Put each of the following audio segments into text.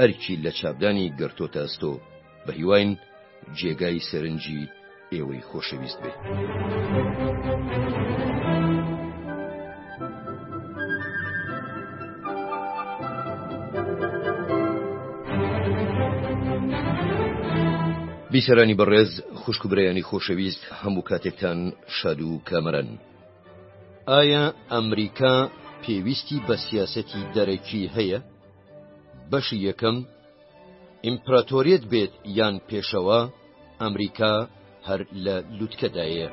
ئەرکی لە چاپدانی گەرتۆتە ئەستۆ بەهیواین جێگای سەرنجی ئێوەی خۆشەویست بێت. بیسەرانی بەڕێز خوشک و برایانی خۆشەویست هەموو کاتێکتان شاد و کامەران ئایا ئەمریکا پێویستی بە سیاسەتی دەرەکی هەیە؟ بەشی یەکەم، ئیمپراتۆریەت بێت یان پێشەوا، ئەمریکا هەر لە لوتکەدایە.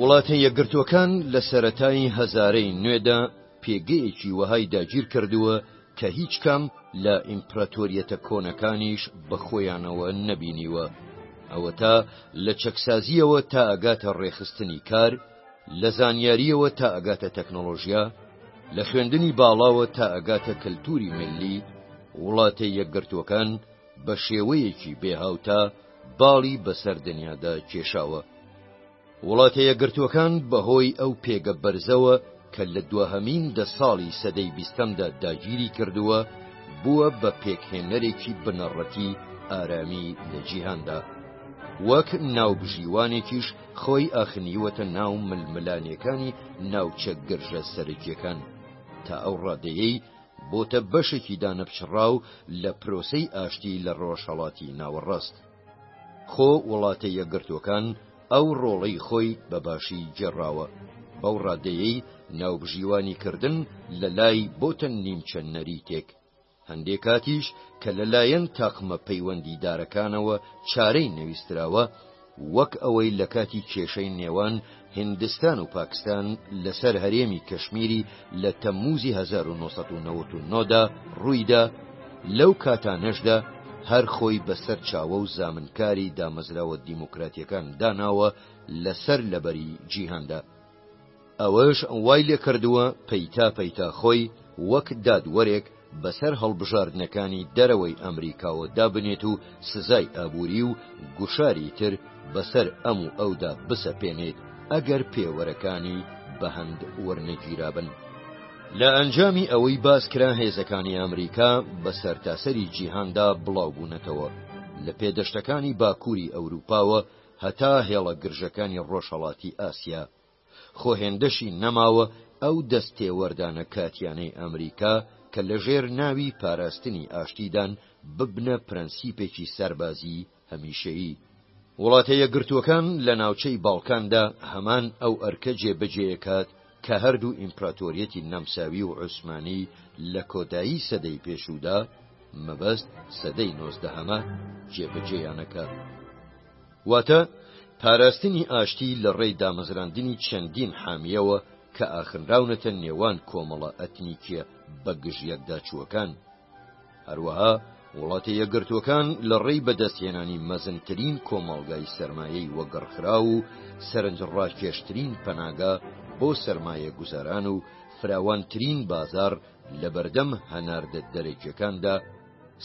وڵاتە یەکگرتووەکان لە سەرەتای هەزارەی نوێدا پێگەیەکی وەهای داگیر کردووە کە هیچ کام لە ئیمپراتۆریەتە کۆنەکانیش بە خۆیانەوە نەبینیوە، ئەوەتا لە چەکسازییەوە تا ئەگاتە ڕێکخستنی کار، لە زانیارییەوە تا ئەگاتە تەکنۆلۆژیا، لە خوێندنی باڵاوە تا ئەگاتە کەلتووری میللی، وڵاتە یەکگرتووەکان بە شێوەیەکی بێهاوتا باڵی بەسەر دنیادا کێشاوە. وڵاتە یەکگرتووەکان بەهۆی ئەو پێگە بەرزەوە کە لە دواهەمین دە ساڵی سەدەی بیستەمدا داگیری کردووە، بووە بە پێکهێنەرێکی بنەڕەتی ئارامی لە جیهاندا. وەک ناوبژیوانێکیش خۆی ئاخنیوەتە ناو ململانێکانی ناوچە گرژە سەرەکییەکان، تا ئەو ڕادەیەی بۆتە بەشێکی دانەپچڕاو لە پرۆسەی ئاشتی لە ڕۆژهەڵاتی ناوەڕاست. خۆ وڵاتە یەکگرتووەکان ئەو ڕۆڵەی خۆی بە باشی گێڕاوە، بەو ڕادەیەی ناوبژیوانی کردن لە لای بۆتە نیمچە نەریتێک، هەندێ کاتیش کە لە لایەن تاقمە پەیوەندیدارەکانەوە چارەی نەویستراوە، وەک ئەوەی لە کاتی کێشەی نێوان هیندستان و پاکستان لەسەر هەرێمی کەشمیری لە تەمموزی 1999 دا ڕوویدا، لەو کاتانەشدا هەر خۆی بە سەرچاوە و زامنکاری دامەزراوە دیموکراتییەکان داناوە لەسەر لەبەری جیهاندا. ئەوەش وای لێکردووە پەیتا پەیتا خۆی وەک دادوەرێک، بەسەر هەڵبژاردنەکانی دەرەوەی ئەمریکاوە دابنێت و سزای ئابووری و گوشاری تر بەسەر ئەم و ئەودا بسەپێنێت ئەگەر پێوەرەکانی بەهەند وەرنەگیرابن. لە ئەنجامی ئەوەی باس کرا هێزەکانی ئەمریکا بە سەرتاسەری جیهاندا بڵاوبوونەتەوە، لە پێدەشتەکانی باکووری ئەورووپاوە هەتا هێڵە گرژەکانی ڕۆژهەڵاتی ئاسیا، خۆ هێندەشی نەماوە ئەو دەستتێوەردانە کاتییانەی ئەمریکا کە لەژێر ناوی پاراستنی ئاشتیدان ببنە پرەنسیپێکی سەربازیی هەمیشەیی. وڵاتە یەکگرتووەکان لە ناوچەی باڵکاندا هەمان ئەو ئەرکە جێبەجێەکات کە هەردوو ئیمپراتۆریەتی نەمساوی و عوسمانی لە کۆتایی سەدەی پێشوودا، مەبەست سەدەی نۆزدەهەمە، جێبەجێیانەکات. واتە پاراستنی ئاشتی لە ڕێی دامەزراندنی چەندین حامییەوە کە ئاخنراونەتە نێوان کۆمەڵە ئەتنیکییە بەگژیەکداچووەکان. هەروەها وڵاتە یەکگرتووەکان لە ڕێی بەدەستهێنانی مەزنترین کۆمەڵگای سەرمایەی وەگڕخراو و سەرنجڕاکێشترین پەناگە بۆ سەرمایەگوزاران و فراوانترین بازاڕ لەبەردەم هەناردە دەرەکییەکاندا،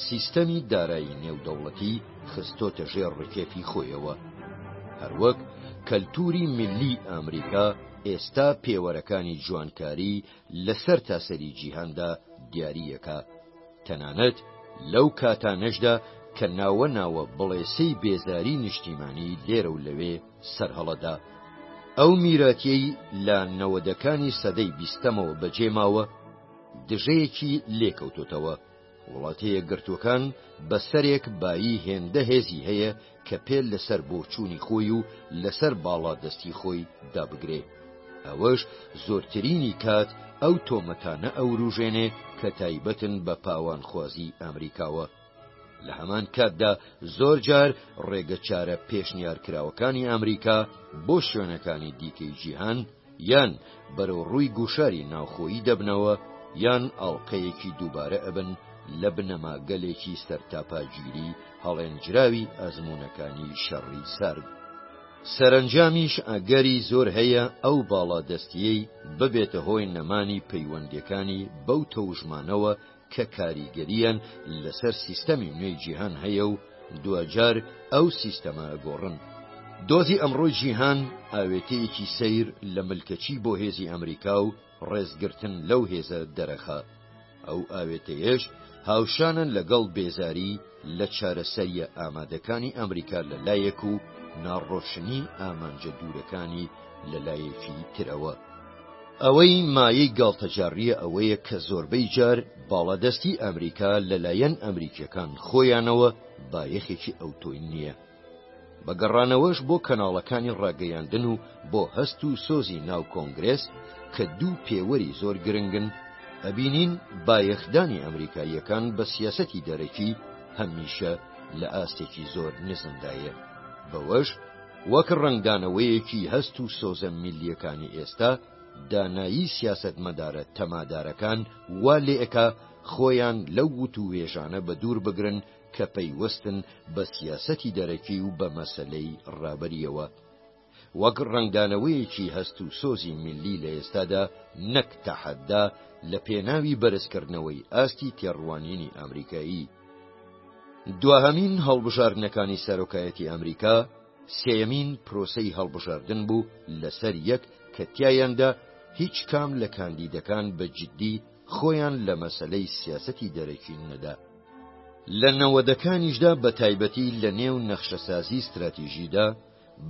سیستەمی دارایی نێودەوڵەتی خستۆتە ژێر ڕکێفی خۆیەوە. هەروەک کەلتوری میللی ئامریکا، ئێستا پێوەرەکانی جوانکاری لە سەرتاسەری جیهاندا دیارییەکە، تەنانەت لەو کاتانەشدا کە ناوە ناوە بڵێسەی بێزاری نیشتیمانی لێرە و لەوێ سەرهەڵەدا. ئەو میراتیەی لە نەوەدەکانی سەدەی بیستەمەوە بەجێماوە، دژەیەکی لێکەوتۆتەوە. وڵاتە یەکگرتووەکان بە سەرێک بایی هێندە هێزی هەیە کە پێ لەسەر بۆچوونی خۆی و لەسەر باڵادەستی خۆی دابگرێ. ئەوەش زۆرترینی کات ئەو تۆمەتانە ئەوروژێنێ کە تایبەتن بە پاوانخوازی ئامریکاوە. لە هەمان کاتدا زۆر جار ڕێگەچارە پێشنیارکراوەکانی ئامریکا بۆ شوێنەکانی دیکەی جیهان، یان بەرەو ڕووی گوشاری ناوخۆیی دەبنەوە یان ئاڵقەیەکی دووبارە ئەبن لە بنەماگەلێکی سەرتاپاگیری هەڵێنجراوی ئەزموونەکانی شەڕی سارد. سەرەنجامیش ئەگەری زۆر هەیە ئەو باڵادەستییەی ببێتە هۆی نەمانی پەیوەندییەکانی بەو تەوژمانەوە کە کاریگەرییان لەسەر سیستەمی نوێی جیهان هەیە و دواجار ئەو سیستەمە گۆڕن. دۆزی ئەمڕۆی جیهان ئاوێتەیەکی سەیر لە ملکەچی بۆ هێزی ئەمریکا و ڕێزگرتن لەو هێزە دەرەخات، ئەو ئاوێتەیەش هاوشانە لەگەڵ بێزاری، لە چارەسەرییە ئامادەکانی ئەمریکا لە لایەک و ناڕۆشنی ئامانجە دوورەکانی لە لایەکی ترەوە. ئەوەی مایەی گاڵتەجاڕییە ئەوەیە کە زۆربەی جار باڵادەستی ئەمریکا لەلایەن ئەمریکییەکان خۆیانەوە بایەخێکی ئەوتۆی نییە، بە گەڕانەوەش بۆ کەناڵەکانی ڕاگەیاندن و بۆ هەست و سۆزی ناو کۆنگرێس کە دوو پێوەری زۆر گرنگن، ئەبینین بایەخدانی ئەمریکاییەکان بە سیاسەتی دەرەکی هەمیشە لە ئاستێکی زۆر نزمدایە، بەوەش وەک ڕەنگدانەوەیەکی هەست و سۆزە میللیەکانی ئێستا، دانایی سیاسەتمەدارە تەمادارەکان وا لێکا خۆیان لەو وتووێژانە بەدوور بگرن، کە پەیوەستن بە سیاسەتی دەرەکی و بە مەسەلەی ڕابەرییەوە، وەک ڕەنگدانەوەیەکی هەست و سۆزی میللی لە ئێستادا نەک تەحەدا لە پێناوی بەرزکردنەوەی ئاستی تێڕوانینی ئامریکایی. دواهەمین هەڵبژاردنەکانی سەرۆکایەتی ئامریکا سێیەمین پرۆسەی هەڵبژاردن بوو لەسەر یەک کە تیایاندا هیچ کام لە کاندیدەکان بە جددی خۆیان لە مەسەلەی سیاسەتی دەرەکی نەدا. لە نەوەدەکانیشدا بە تایبەتی لە نێو نەخشەسازی ستراتیژیدا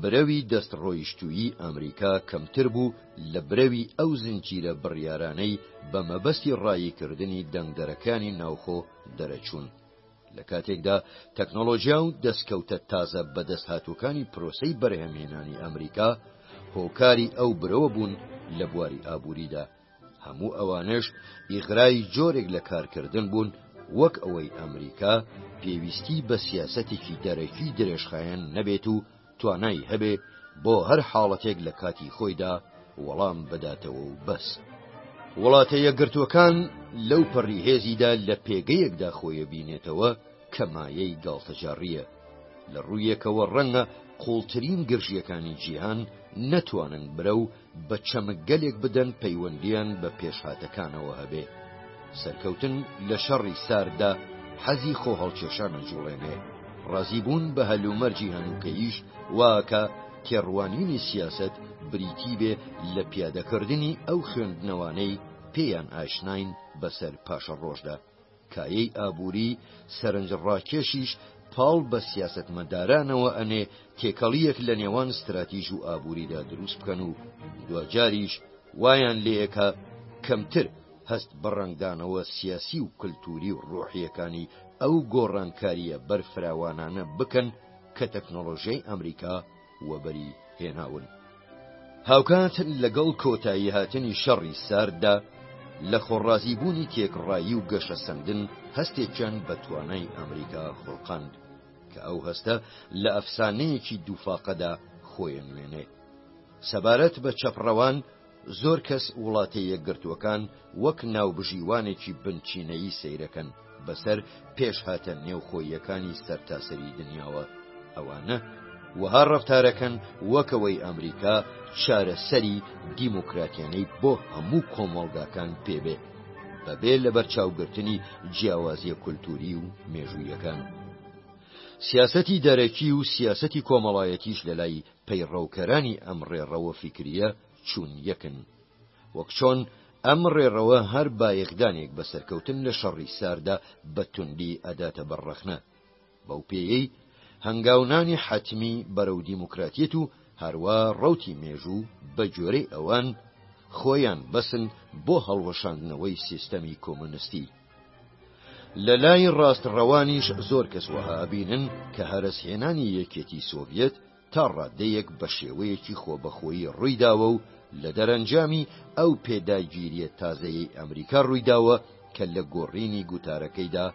برەوی دەستڕۆیشتوویی ئامریکا کەمتر بوو لە برەوی ئەو زنجیرە بڕیارانەی بە مەبەستی ڕاییکردنی دەنگدەرەکانی ناوخۆ دەرەچوون، لە کاتێکدا تەکنۆلۆژیا و دەستکەوتە تازە بەدەستهاتووەکانی پرۆسەی بەرهەمهێنانی ئامریکا هۆکاری ئەو برەوە بوون لە بواری ئابووریدا. هەموو ئەوانەش ئیغرای جۆرێک لە کارکردن بوون وەک ئەوەی ئەمریکا پێویستی بە سیاسەتێکی دەرەکی درێژخایەن نەبێت و توانای هەبێ بۆ هەر حاڵەتێک لە کاتی خۆیدا وەڵام بداتەوە و بەس. وڵاتە یەکگرتووەکان لەو پەڕی هێزیدا لە پێگەیەکدا خۆیە بینێتەوە کە مایەی گاڵتەجاڕیە لە ڕوویەکەوە ڕەنگە قوڵترین گرژیەکانی جیهان نەتوانن برە و بە چەمکگەلێک بدەن پەیوەندیان بە پێشهاتەکانەوە هەبێ. سەرکەوتن لە شەڕی سارددا حەزی خۆهەڵکێشان ئەجوڵێنێ، ڕازیبوون بە هەلومەرجی هەنووکەییش وا ئەکا تێڕوانینی سیاسەت بریتی بێ لە پیادەکردنی ئەو خوێندنەوانەی پێیان ئاشناین بەسەر پاشەڕۆژدا. کایەی ئابووری سەرنجڕاکێشیش پاڵ بە سیاسەتمەدارانەوە ئەنێ تێکەڵییەک لە نێوان ستراتیژ و ئابووریدا دروست بکەن و دواجاریش وایان لێکا کەمتر هەست بە ڕەنگدانەوە سیاسی و کلتووری و ڕۆحییەکانی ئەو گۆڕانکارییە بەرفراوانانە بکەن کە تەکنۆلۆژیای ئەمریکا وەبەری هێناون هاوکات لەگەڵ کۆتایی هاتنی شەڕی سارددا لە خۆڕازیبوونی تێکڕایی و گەشە سەندن هەستێکیان بە توانای ئەمریکا خۆڵقاند کە ئەو هەستە لە ئەفسانەیەکی دووفاقەدا خۆیان نوێنێ سەبارەت بە چەپڕەوان زۆر کەس وڵاتە یەکگرتووەکان وەک ناوبژیوانێکی بنچینەیی سەیرەکەن بەسەر پێشهاتە نێوخۆییەکانی سەرتاسەری دنیاوە، ئەوانە وەها ڕەفتارەکەن وەک ئەوەی ئەمریکا چارەسەری دیموکراتیانەی بۆ هەموو کۆمەڵگاکان پێ بێ بەبێ لەبەرچاوگرتنی جیاوازیە کولتووری و مێژوویەکان. سیاسەتی دەرەکی و سیاسەتی کۆمەڵایەتیش لەلای پەیڕەوکەرانی ئەم ڕێڕەوە فیکرییە چوون یەکن، وەک چۆن ئەم ڕێڕەوە هەر بایەخدانێک بە سەرکەوتن لە شەڕی ساردا بە توندی ئەداتە بەر ڕەخنە، بەو پێیەی هەنگاونانی حەتمی بەرەو دیموکراتیەت و هەروا ڕەوتی مێژوو بە گوێرەی ئەوان خۆیان بەسن بۆ هەڵوەشاندنەوەی سیستەمی کۆمۆنستی. لەلای ڕاستڕەوانیش زۆر کەس وەها ئەبینن کە هەرەسهێنانی یەکێتی سۆڤیەت تا ڕاددەیەک بە شێوەیەکی خۆبەخۆیی ڕوویداوە و لە دەرەنجامی ئەو پێداگیرییە تازەیەی ئەمریکا ڕوویداوە کە لە گۆڕینی گوتارەکەیدا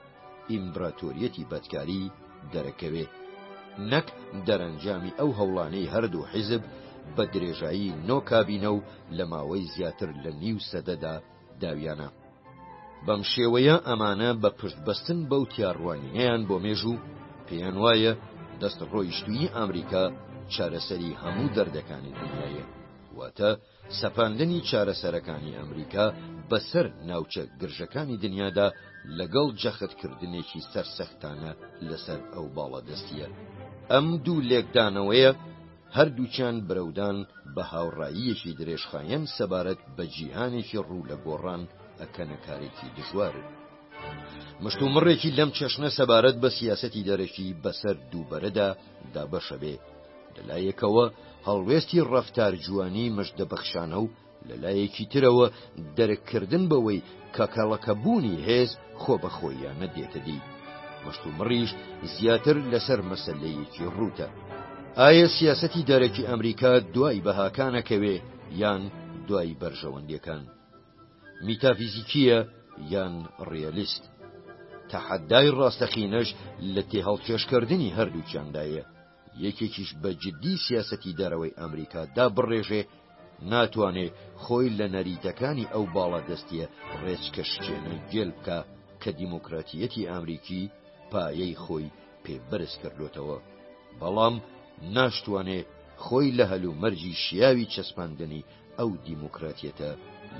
ئیمبراتۆریەتی بەدکاری دەرەکەوێ نەک دەرەنجامی ئەو هەوڵانەی هەردوو حیزب بە درێژایی نۆ کابینە و لە ماوەی زیاتر لە نیو سەدەدا داویانە. بەم شێوەیە ئەمانە بە پشت بەستن بەو تیاڕوانینەیان بۆ مێژوو پێیان وایە دەست ڕۆیشتووی ئامریکا چارەسەری هەموو دەردەکانی دنیایە، واتە سەپاندنی چارەسەرەکانی ئەمریکا بە سەر ناوچە گرژەکانی دنیادا لەگەڵ جەختکردنێکی سەرسەختانە لەسەر ئەو باڵادەستییە. ئەم دوو لێکدانەوەیە، هەردووکیان برەودان بە هاوڕاییەکی درێژخایەن سەبارەت بە جیهانێکی ڕوو لە گۆڕان ئەکەنە کارێکی دژوار. مشتومڕێکی لەم چەشنە سەبارەت بە سیاسەتی دەرەکی بەسەر دوو بەرەدا دابەشەبێ، لەلایەکەوە هەڵوێستی ڕەفتار جوانی مژدەبەخشانە و لە لایەکی ترەوە دەرککردن بەوەی کە کەڵەکەبوونی هێز خۆبەخۆییانە دێتە دی. مشتومڕیش زیاتر لەسەر مەسەلەیەکی ڕووتە. ئایا سیاسەتی دەرەکی ئەمریکا دوای بەهاکانەکەوێ یان دوای بەرژەوەندیەکان؟ میتافیزیکییە یان ڕیالیست؟ تەحەدای ڕاستەقینەش لە تێهەڵکێشکردنی هەردووکیاندایە. یەکێکیش بە جدی سیاسەتی دەرەوەی ئەمریکا دابڕێژێ ناتوانێ خۆی لە نەریتەکانی ئەو باڵادەستیە ڕێچکەشکێنە گێل بکا کە دیموکراتیەتی ئەمریکی پایەی خۆی پێ بەرز کردوێتەوە بەڵام ناشتوانێ خۆی لە هەلومەرجی شیاوی چەسپاندنی ئەو دیموکراتیەتە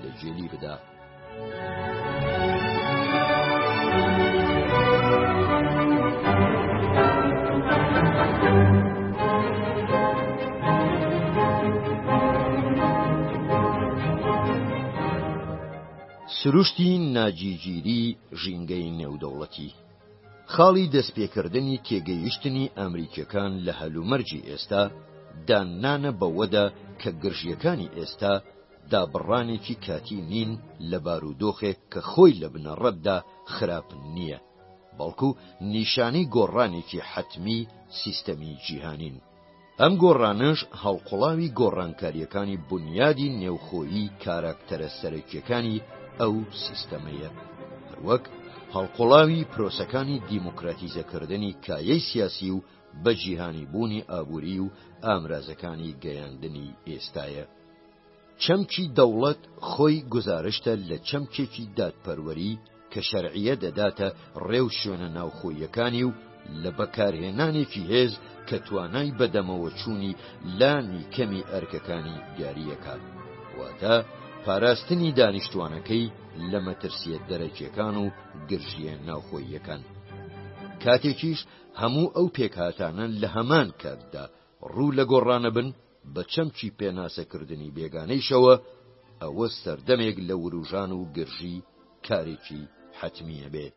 لە جێلی بدا. سروشتی ناجیگیری ژینگەی نێودەوڵەتی خاڵی دەستپێکردنی تێگەیشتنی ئەمریکیەکان لە هەلومەرجی ئێستا، داننانە بەوەدا کە گرژیەکانی ئێستا دابڕانێکی کاتی نین لە بارودۆخێک کە خۆی لە بنەڕەتدا خراپ نیە، بەڵکو نیشانەی گۆڕانێکی حەتمی سیستەمی جیهانین. ئەم گۆڕانەش هەڵقوڵاوی گۆڕانکارییەکانی بونیادی نێوخۆیی کاراکتەرە سەرەکییەکانی ئەو سیستەمەیە، هەروەک هەڵقوڵاوی پرۆسەکانی دیموکراتیزەکردنی کایەی سیاسی و بەجیهانیبوونی ئابووری و ئامرازەکانی گەیاندنی ئێستایە. چەمکی دەوڵەت خۆی گوزارشتە لە چەمکێکی دادپەروەری کە شەرعیە دەداتە ڕێ و شوێنە ناوخۆییەکانی و لە بەکارهێنانێکی هێز کە توانای بەدەمەوەچوونی لانی کەمی ئەرکەکانی دیارییەکات، واتە پاراستنی دانیشتوانەکەی لە مەترسیە دەرەکیەکان و گرژییە ناوخۆییەکان. کاتێکیش هەموو ئەو پێکهاتانە لە هەمان کاتدا ڕوو لە گۆڕانەبن، بە چەمکی پێناسەکردنی بێگانەیشەوە، ئەوە سەردەمێک لە وروژان و گرژی کارێکی حەتمییە بێ.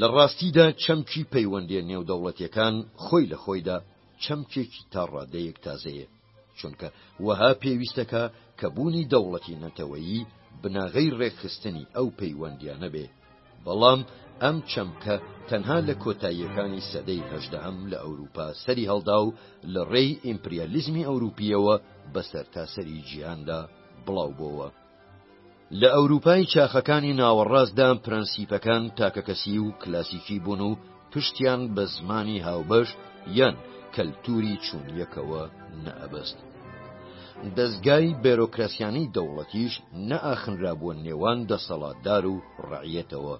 لە ڕاستیدا چەمکی پەیوەندییە نێودەوڵەتییەکان خۆی لە خۆیدا چەمکێکی تا ڕادەیەک تازەیە، چونکە وەها پێویستەکا کە بوونی دەوڵەتی نەتەوەیی بناغەی ڕێکخستنی ئەو پەیوەندییانە بێ، بەڵام ئەم چەمکە تەنها لە کۆتاییەکانی سەدەی هەژدەهەم لە ئەوروپا سەری هەڵدا و لە ڕێی ئیمپریالیزمی ئەوروپییەوە بە سەرتاسەری جیهاندا بڵاو بۆوە. لە ئەوروپای چاخەکانی ناوەڕاستدا پرەنسیپەکان تاکەکەسی و کلاسیکی بوون و پشتیان بە زمانی هاوبەش یان کەلتوری چوون یەکەوە نەئەبەست. دەزگای بێرۆکراسیانی دەوڵەتیش نەئاخنرابووە نێوان دەسەڵاتدار و ڕەعیەتەوە،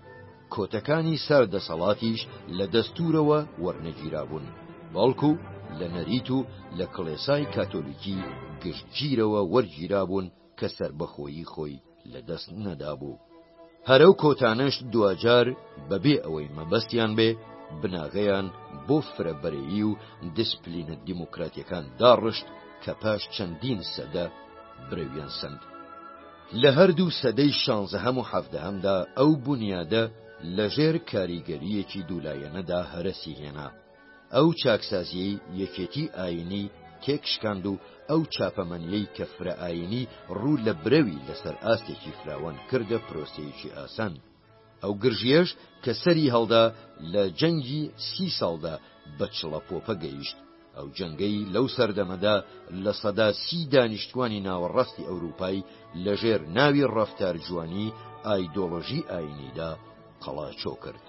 کۆتەکانی سەر دەسەڵاتیش لە دەستورەوە وەرنەگیرابوون، بەڵکو لە نەریت و لە کڵێسای کاتۆلیکی گشتگیرەوە وەرگیرابوون، کە سەربەخۆیی خۆی لە دەست نەدابوو. هەرەو کۆتانش دواجار بە بێ ئەوەی مەبەستیان بێ بناغەیان بۆ فرە بەرەیی و دیسپلینە دیموکراتیەکان داڕشت کە پاش چەندین سەدە برەویان سەند. لە هەردوو سەدەی شانزەهەم و حەڤدەهەمدا ئەو بونیادە لە ژێر کاریگەریەکی دوولایەنەدا هەرەسی هێنا. ئەو چاکسازییەی یەکێتیی ئایینی تێکشکاند و ئەو چاپەمەنییەی کە فرەئایینی ڕوو لە برەوی لەسەر ئاستێکی فراوان کردە پرۆسەیەکی ئاسان. ئەو گرژییەش کە سەری هەڵدا لە جەنگی سی ساڵدا بە چڵەپۆپە گەیشت، ئەو جەنگەی لەو سەردەمەدا لە سەدا سی دانیشتووانی ناوەڕاستی ئەورووپای لەژێر ناوی ڕەفتارجوانیی ئایدۆلۆژیی ئایینیدا قەڵاچۆ کرد.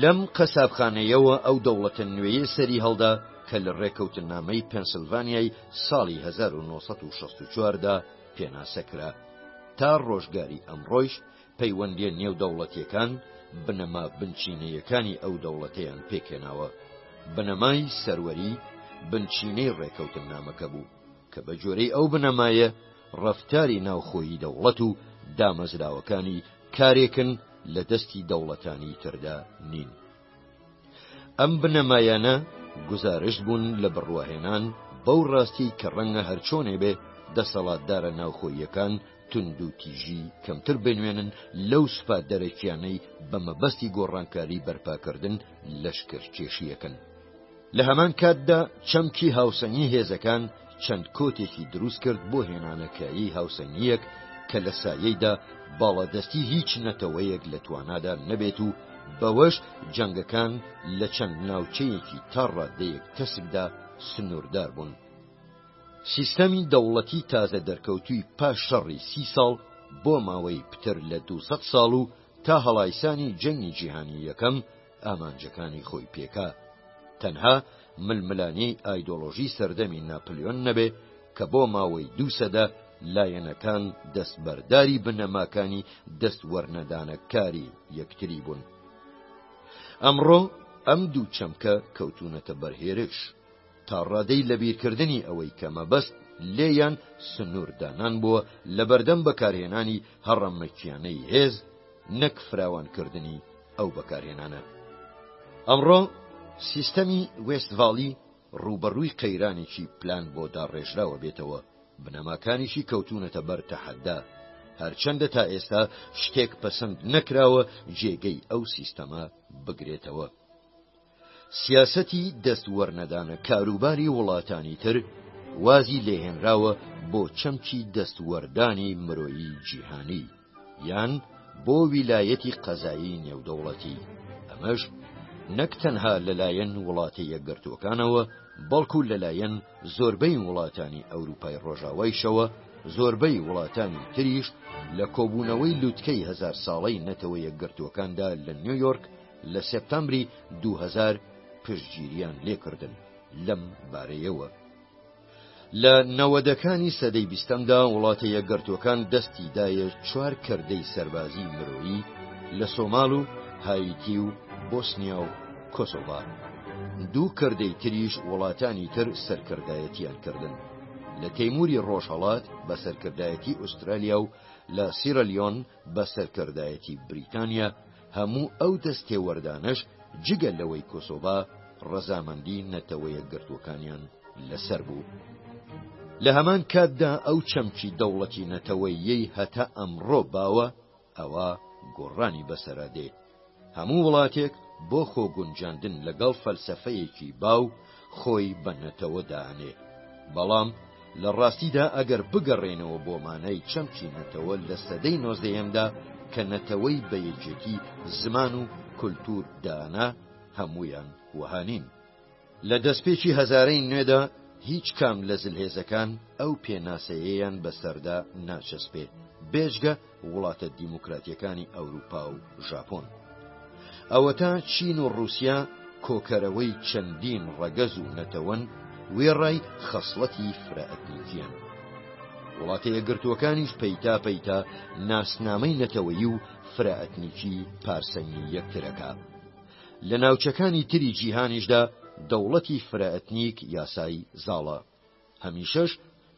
لەم قەسابخانەیەوە ئەو دەوڵەتە نوێیە سەری هەڵدا کە لە ڕێکەوتننامەی پێنسلڤانیای ساڵی هەزار و نۆ سەد و شەست و چوار دا پێناسە کرا. تا ڕۆژگاری ئەمڕۆیش پەیوەندییە نێودەوڵەتییەکان بنەما بنچینەیەکانی ئەو دەوڵەتەیان پێک هێناوە. بنەمای سەروەری بنچینەی ڕێکەوتننامەکە بوو، کە بە گوێرەی ئەو بنەمایە ڕەفتاری ناوخۆیی دەوڵەت و دامەزراوەکانی کارێکن لە دەستی دەوڵەتانی تردا نین. ئەم بنەمایانە گوزارشت بوون لە بڕواهێنان بەو ڕاستیەی کە ڕەنگە هەرچۆنێ بێ دەسەڵاتدارە ناوخۆییەکان توند و تیژی کەمتر بنوێنن لەو سوپا دەرەکیانەی بە مەبەستی گۆڕانکاری بەرپاکردن لەشکر کێشیەکەن. لە هەمان کاتدا چەمکی هاوسەنگی هێزەکان چەند کۆتێکی دروست کرد بۆ هێنانەکایی هاوسەنگیەک کە لە سایەیدا باڵادەستی هیچ نەتەوەیەک لە توانادا نەبێت و بەوەش جەنگەکان لە چەند ناوچەیەکی تا ڕادەیەک تەسکدا سنووردار بوون. سیستەمی دەوڵەتی تازە دەرکەوتووی پاش شەڕی سی ساڵ بۆ ماوەی پتر لە 200 ساڵ و تا هەڵایسانی جەنگی جیهانی یەکەم ئامانجەکانی خۆی پێکا تەنها ململانێی ئایدۆلۆژی سەردەمی ناپلیۆن نەبێ کە بۆ ماوەی دوو سەدە لایەنەکان دەستبەرداری بنەماکانی دەست وەرنەدانە کاری یەکتری بوون. ئەمڕۆ ئەم دوو چەمکە کەوتونەتە بەرهێرش. تا ڕادەی لەبیرکردنی ئەوەی کە مەبەست لێیان سنووردانان بووە لەبەردەم بەکارهێنانی هەڕەمەکییانەی هێز، نەک فراوانکردنی ئەو بەکارهێنانە. ئەمڕۆ سیستەمی وێستڤاڵی ڕووبەڕووی قەیرانێکی پلان بۆ داڕێژراوە بێتەوە، بنەماکانیشی کەوتوونەتە بەر تەحەدا، هەرچەندە تا ئێستا شتێک پەسەند نەکراوە جێگەی ئەو سیستەمە بگرێتەوە. سیاسەتی دەست وەرنەدانە کاروباری وڵاتانی تر وازی لێهێنراوە بۆ چەمکی دەست وەردانی مرۆیی جیهانی یان بۆ ویلایەتی قەزایی نێودەوڵەتی ئەمەش نەک تەنها لەلایەن وڵاتە یەکگرتووەکانەوە بەڵکو لەلایەن زۆربەی وڵاتانی ئەوروپای ڕۆژاوایشەوە زۆربەی وڵاتانی تریش لە کۆبوونەوەی لوتکەی هزار ساڵەی نەتەوە یەکگرتووەکاندا لە نیویۆرک لە سێپتامبری دوو هەزار پشتگیریان لێکردن لەم بارەیەوە. لە نەوەدەکانی سەدەی بیستەمدا وڵاتە یەکگرتووەکان دەستی دایە چوار کردەی سەربازی مرۆیی لە سۆماڵ و هایتی و بۆسنیا و کۆسۆڤا دوو کردەی تریش وڵاتانی تر سەرکردایەتیان کردن لە تەیموری ڕۆژهەڵات بە سەرکردایەتی ئوسترالیا و لە سیرەلیۆن بە سەرکردایەتی بریتانیا هەموو ئەو دەستێوەردانەش جگە لەوەی کۆسۆڤا ڕەزامەندی نەتەوەیەکگرتووەکانیان لەسەر بوو. لە هەمان کاتدا ئەو چەمکی دەوڵەتی نەتەوەیەی هەتا ئەمڕۆ باوە ئەوە گۆڕانی بەسەرا دێ هەموو وڵاتێک بۆ خۆگونجاندن لەگەڵ فەلسەفەیەکی باو خۆی بە نەتەوە دانێ، بەڵام لە ڕاستیدا ئەگەر بگەڕێنەوە بۆ مانای چەمکی نەتەوە لە سەدەی نۆزدەیەمدا کە نەتەوەی بە یەکێتی زمان و کولتوور دانا، هەموویان وەها نین. لە دەستپێکی هەزارەی نوێدا هیچ کام لە زلهێزەکان ئەو پێناسەیەیان بەسەردا ناچەسپێ، بێجگە وڵاتە دیموکراتیەکانی ئەوروپا و ژاپۆن ئەوەتا چین و ڕوسیا کۆکەرەوەی چەندین ڕەگەز و نەتەوەن وێڕای خەسڵەتی فرەئەتنیکیان وڵاتە یەکگرتووەکانیش پەیتا پەیتا ناسنامەی نەتەوەیی و فرەئەتنیکی پارسەنگی یەکترەکە لە ناوچەکانی تری جیهانیشدا دەوڵەتی فرەئەتنیک یاسای زاڵە هەمیشەش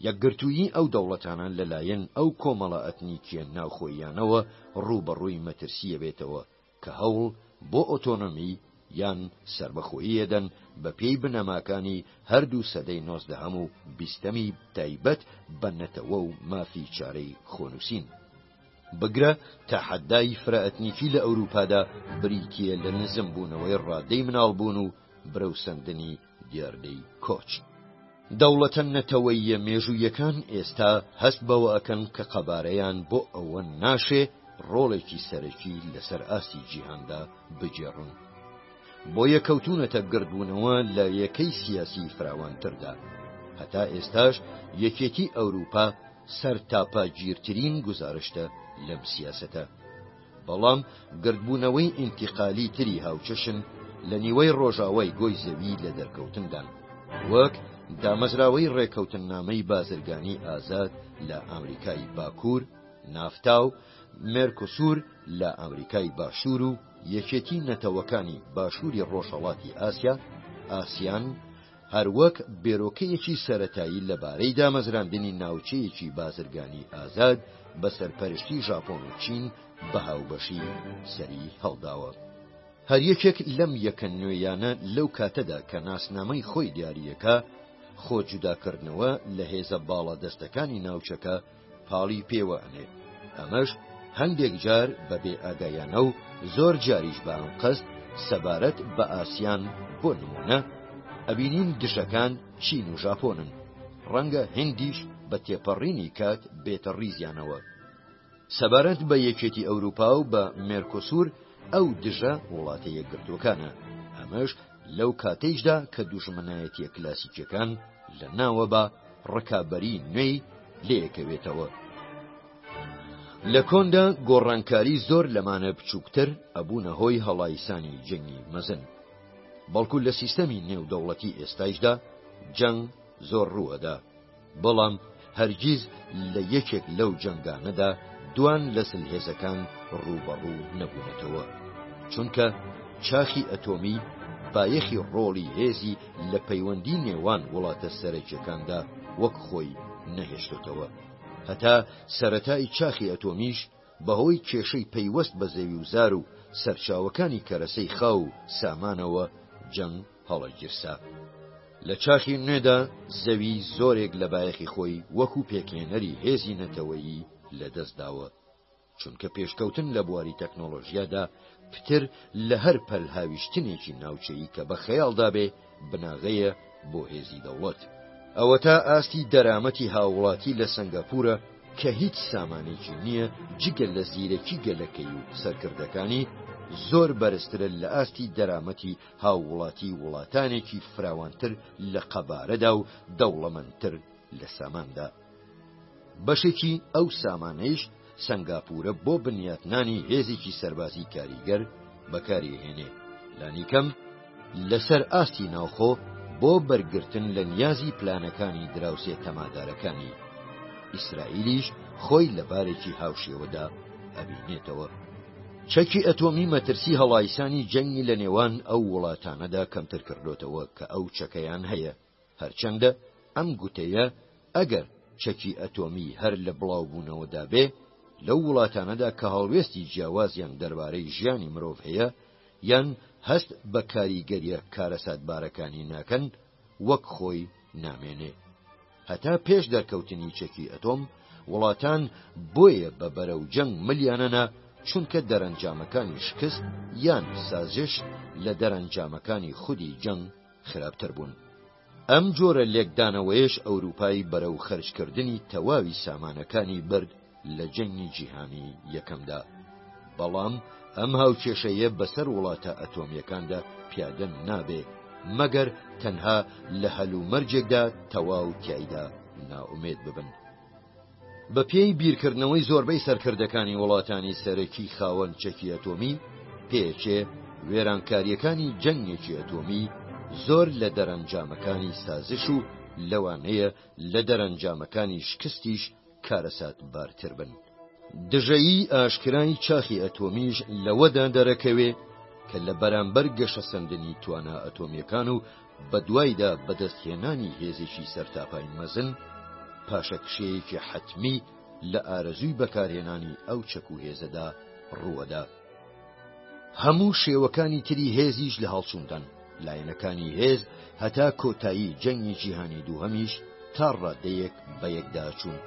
یەکگرتوویی ئەو دەوڵەتانە لەلایەن ئەو کۆمەڵە ئەتنیکییە ناوخۆییانەوە ڕووبەڕووی مەترسی ئەبێتەوە کە هەوڵ بۆ ئۆتۆنۆمی یان سەربەخۆیی ئەدەن بەپێی بنەماکانی هەردوو سەدەی نۆزدەهەم و بیستەمی تایبەت بە نەتەوە و مافی چارەی خۆنووسین. بگرە تەحەدای فرەئەتنیکی لە ئەوروپادا بریتییە لە نزمبوونەوەی ڕادەی مناڵبوون و برەوسەندنی دیاردەی کۆچ. دەوڵەتە نەتەوەییە مێژوویەکان ئێستا هەست بەوە ئەکەن کە قەبارەیان بۆ ئەوە ناشێ ڕۆڵێکی سەرەکی لەسەر ئاستی جیهاندا بگێڕن. بۆیە کەوتوونەتە گردبوونەوە لە یەکەی سیاسی فراوانتردا. هەتا ئێستاش یەکێتی ئەوروپا سەرتاپا گیرترین گوزارشتە لەم سیاسەتە. بەڵام گردبوونەوەی ئینتیقالی تری هاوچەشن لە نیوەی ڕۆژاوای گۆی زەوی لە دەرکەوتندان، وەک دامەزراوەی ڕێکەوتننامەی بازرگانی ئازاد لە ئامریکای باکوور، نافتا، و مێرکوسور لە ئامریکای باشوور و یەکێتی نەتەوەکانی باشووری ڕۆژهەڵاتی ئاسیا، ئاسیان، هەروەک بێرۆکەیەکی سەرەتایی لەبارەی دامەزراندنی ناوچەیەکی بازرگانی ئازاد بە سەرپەرشتی ژاپۆن و چین بە هاوبەشی سەری هەڵداوە. هەریەکێک لەم یەکە نوێیانە لەو کاتەدا کە ناسنامەی خۆی دیارییەکە، خۆ جوداکردنەوە لە هێزە باڵادەستەکانی ناوچەکە، پاڵی پێوە ئەنێت ئەمەش هەندێک جار بە بێ ئاگایانە و زۆر جاریش بە ئەنقەست سەبارەت بە ئاسیان بۆ نمونە ئەبینین دژەکان چین و ژاپۆنن ڕەنگە هندیش بە تێپەڕینی کات بێتە ڕیزیانەوە سەبارەت بە یەکێتی ئەوروپا و بە مێرکۆسور ئەو دژە وڵاتە یەکگرتوەکانە ئەمەش لەو کاتەیشدا کە دوژمنایەتیە کلاسیکیەکان لە ناوە با ڕکابەری نوێی لێکەوێتەوە. لە کۆندا گۆڕانکاری زۆر لەمانە بچووکتر ئەبوونە هۆی هەڵایسانی جەنگی مەزن. بەڵکو لە سیستەمی نێودەوڵەتی ئێستایشدا جەنگ زۆر ڕووەدا. بەڵام هەرگیز لە یەکێک لەو جەنگانەدا دوان لە زلهێزەکان ڕووبەڕوو نەبوونەتەوە، چونکە چاخی ئەتۆمی بایەخی ڕۆڵی هێزی لە پەیوەندی نێوان وڵاتە سەرەکیەکاندا وەک خۆی نەهێشتۆتەوە، هەتا سەرەتای چاخی ئەتۆمیش بەهۆی کێشەی پەیوەست بە زەویوزار و سەرچاوەکانی کەرەسەی خاو و سامانەوە جەنگ هەڵەگیرسا. لە چاخی نوێدا زەوی زۆرێک لە بایەخی خۆی وەکوو پێکهێنەری هێزی نەتەوەیی لە دەست داوە، چونکە پێشکەوتن لە بواری تەکنۆلۆژیادا پتر لە هەر پەلهاویشتنێکی ناوچەیی کە بە خەیاڵدا بێ بناغەیە بۆ هێزی دەوڵەت. ئەوەتا ئاستی دەرامەتی هاووڵاتی لە سەنگاپوورە کە هیچ سامانێکی نییە جگە لە زیرەکی گەلەکەی و سەرکردەکانی، زۆر بەرزترە لە ئاستی دەرامەتی هاووڵاتی وڵاتانێکی فراوانتر لە قەبارەدا و دەوڵەمەندتر لە ساماندا. بەشێکی ئەو سامانەیش سەنگاپورە بۆ بنیاتنانی هێزێکی سەربازی کاریگەر بەکاریهێنێ، لانیکەم لەسەر ئاستی ناوخۆ بۆ بەرگرتن لە نیازی پلانەکانی دراوسێ تەمادارەکانی. ئیسرائیلیش خۆی لە بارێکی هاوشێوەدا ئەبینێتەوە. چەکی ئەتۆمی مەترسی هەڵایسانی جەنگی لە نێوان ئەو وڵاتانەدا کەمتر کردۆتەوە کە ئەو چەکەیان هەیە، هەرچەندە ئەم گوتەیە ئەگەر چەکی ئەتۆمی هەر لە بڵاوبوونەوەدا بێ، لەو وڵاتانەدا کە هەڵوێستی جیاوازیان دەربارەی ژیانی مرۆڤ هەیە یان هەست بە کاریگەرییە کارەساتبارەکانی ناکەن، وەک خۆی نامێنێ. هەتا پێش دەرکەوتنی چەکی ئەتۆم، وڵاتان بۆیە بە بەرەو جەنگ ملیانەنا چونکە دەرەنجامەکانی شکست یان سازش لە دەرەنجامەکانی خودی جەنگ خراپتر بوون. ئەم جۆرە لێکدانەوەیەش ئەوروپای بەرەو خەرجکردنی تەواوی سامانەکانی برد لە جەنگی جیهانی یەکەمدا بەڵام ئەم هاوکێشەیە بەسەر وڵاتە ئەتۆمیەکاندا پیادە نابێ مەگەر تەنها لە هەل و مەرجێکدا تەواو تایدا ناومێت ببن. بە پێی بیرکردنەوەی زۆربەی سەرکردەکانی وڵاتانی سەرەکی خاوەن چەکی ئەتۆمی پێچێ وێرانکاریەکانی جەنگێکی ئەتۆمی زۆر لە دەرەنجامەکانی سازش و لەوانەیە لە دەرەنجامەکانی شکستیش کارەسات بارتر بن. دژەیی ئاشکرای چاخی ئەتۆمیش لەوەدا دەرەکەوێ کە لە بەرامبەر گەشەسەندنی توانا ئەتۆمیەکان و بە دوایدا بەدەستهێنانی هێزێکی سەرتاپای مەزن پاشەکشەیەکی حەتمی لە ئارەزووی بەکارهێنانی ئەو چەک و هێزەدا ڕووەدا. هەموو شێوەکانی تری هێزیش لە هەڵچووندان، لایەنەکانی هێز هەتا کۆتایی جەنگی جیهانی دووهەمیش تا ڕادەیەک بەیەکداچوون،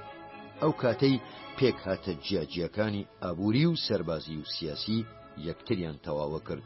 ئەو کاتەی پێکهاتە جیاجیاکانی ئابووری و سەربازی و سیاسی یەکتریان تەواوکرد،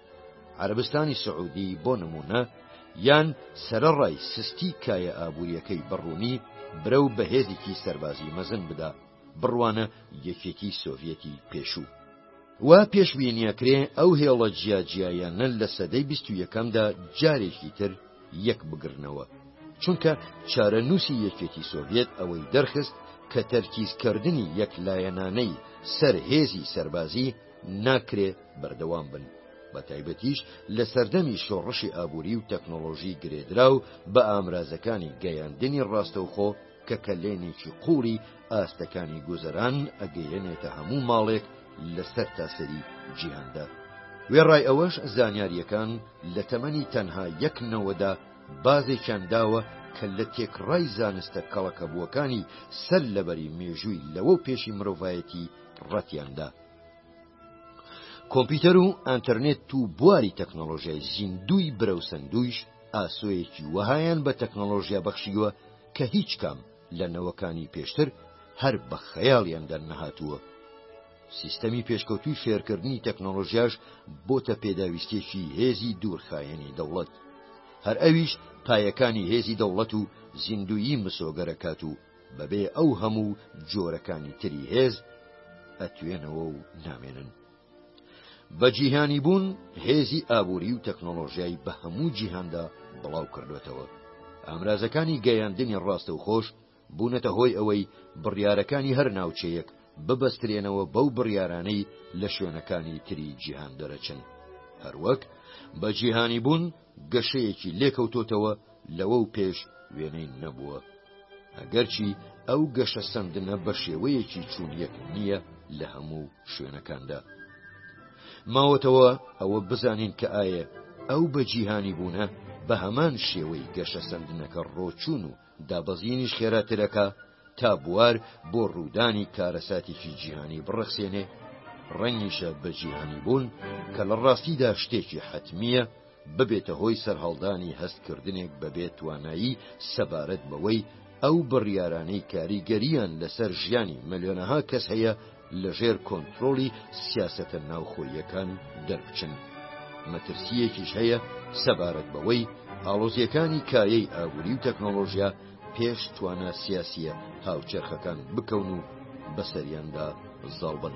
عەرەبستانی سعودی بۆ نموونە یان سەرەڕای سستی کایە ئابووریەکەی بەڕوونی برە و بەهێزیکی سەربازی مەزن بدا بڕوانە یەکێتی سۆڤەتی پێشوو. وا پێشبینیەکرێ ئەو هێڵە جیاجیایانە لە سەدەی بیست و یەکەمدا جارێکی تر یەک بگرنەوە، چونکە چارەنووسی یەکێتی سۆڤەت ئەوەی دەرخست کە تەرکیزکردنی یەک لایەنانەی سەر هێزی سەربازی، ناکرێ بەردەوام بن، بە تایبەتیش لە سەردەمی شۆڕشی ئابووری و تەکنۆلۆژی گرێدراو بە ئامرازەکانی گەیاندنی ڕاستەوخۆ کە کەلێنێکی قووڵی ئاستەکانی گوزەران ئەگەیەنێتە هەموو ماڵێک لە سەرتاسەری جیهاندا. وێڕای ئەوەش زانیارییەکان لە تەمەنی تەنها یەک نەوەدا بازێکیان داوە کە لە تێکڕای زانستە کەڵەکەبووەکانی سەر لەبەری مێژووی لەوەو پێشی مرۆڤایەتی ڕەتیان دا. کۆمپیوتەر و ئەتەرنێت و بواری تەکنۆلۆژیای زیندوی برەوسندویش ئاسۆیەکی وەهایان بە تەکنۆلۆژیا بەخشیوە کە هیچ کام لە نەوەکانی پێشتر هەر بە خەیاڵیان دەرنەهاتووە. سیستەمی پێشکەوتوی فێرکردنی تەکنۆلۆژیاش بۆتە پێداویستێکی هێزی دوورخایەنی دەوڵەت. هەر ئەویش پایەکانی هێزی دەوڵەت و زیندویی مسۆگەرەکات و بەبێ ئەو هەموو جۆرەکانی تری هێز ئەتوێنەوە و نامێنن. بە جیهانی بوون هێزی ئابووری و تەکنۆلۆژیای بە هەموو جیهاندا بڵاو کردوێتەوە. ئامرازەکانی گەیاندنی ڕاستە و خۆش بوونەتە هۆی ئەوەی بڕیارەکانی هەر ناوچەیەک ببەسترێنەوە بەو بڕیارانەی لە شوێنەکانی تری جیهان دەرەچن. هەروەک بە جیهانی بوون، گەشەیەکی لێکەوتۆتەوە لەوەو پێش وێنەی نەبووە، ئەگەرچی ئەو گەشە سەندنە بە شێوەیەکی چوون یەک نییە لە هەموو شوێنەکاندا. ماوەتەوە ئەوە بزانین کە ئایە ئەو بە جیهانی بوونە بە هەمان شێوەی گەشە سەندنەکە ڕۆچوون و دابەزینیش خێراتر ئەکا تا بوار بۆ ڕوودانی کارەساتێکی جیهانی بڕەخسێنێ، ڕەنگیشە بە جیهانی بوون کە لە ڕاستیدا شتێکی حەتمییە، ببێتە هۆی سەرهەڵدانی هەستکردنێک بەبێ توانایی سەبارەت بەوەی ئەو بڕیارانەی کاریگەرییان لەسەر ژیانی ملیۆنەها کەس هەیە لەژێر کۆنترۆڵی سیاسەتە ناوخۆییەکان دەربچن. مەترسییەکیش هەیە سەبارەت بەوەی ئاڵۆزییەکانی کایەی ئابووری و تەکنۆلۆژیا پێش توانا سیاسییە هاوچەرخەکان بکەون و بەسەریاندا زاڵ بن.